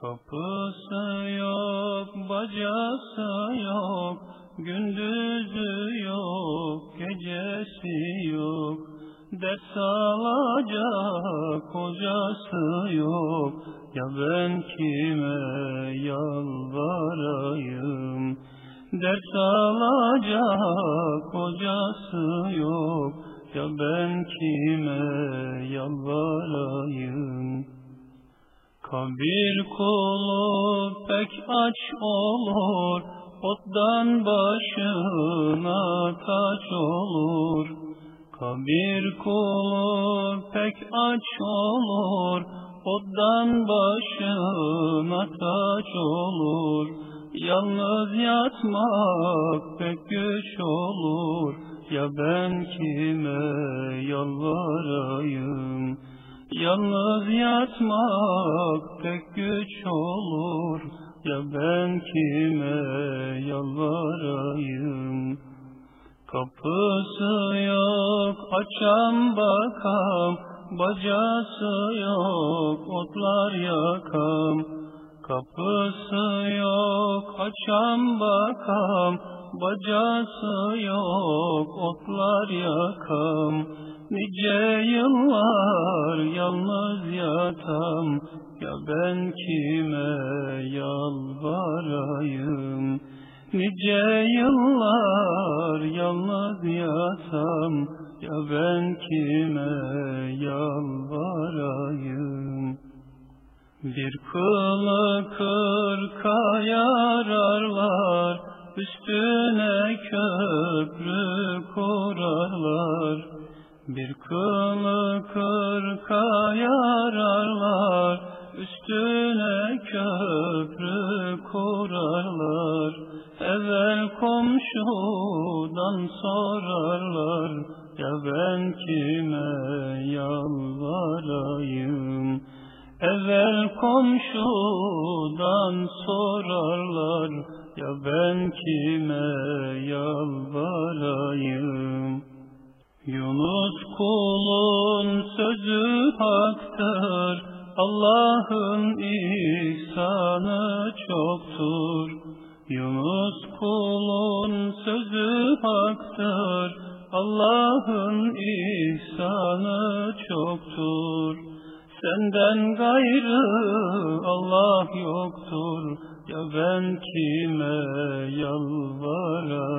Kapısı yok, bacası yok, gündüzü yok, gecesi yok. Ders alacak kocası yok, ya ben kime yalvarayım? Ders alacak kocası yok, ya ben kime yalvarayım? Kabir kulu pek aç olur, otdan başına taç olur. Kabir kulu pek aç olur, otdan başına taç olur. Yalnız yatmak pek güç olur, ya ben kime yalvarayım? Yalnız yatmak pek güç olur, ya ben kime yalvarayım? Kapısı yok, açam bakam, bacası yok, otlar yakam. Kapısı yok, açam bakam, bacası yok, otlar yakam. Nice yıllar yalnız yatam, ya ben kime yalvarayım? Nice yıllar yalnız yatam, ya ben kime yalvarayım? Bir kılı kırka yararlar, üstüne köprü kurarlar. Bir kılı kırka yararlar, üstüne köprü kurarlar. Evvel komşudan sorarlar, ya ben kime yalvarayım? Evvel komşudan sorarlar, ya ben kime yalvarayım? Yunus kulun sözü haktır, Allah'ın ihsanı çoktur. Yunus kulun sözü haktır, Allah'ın ihsanı çoktur. Senden gayrı Allah yoktur, ya ben kime yalvarayım?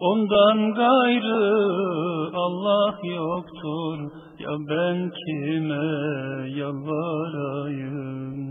Ondan gayrı Allah yoktur, ya ben kime yalvarayım?